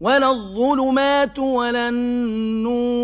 ولا الظلمات ولا النور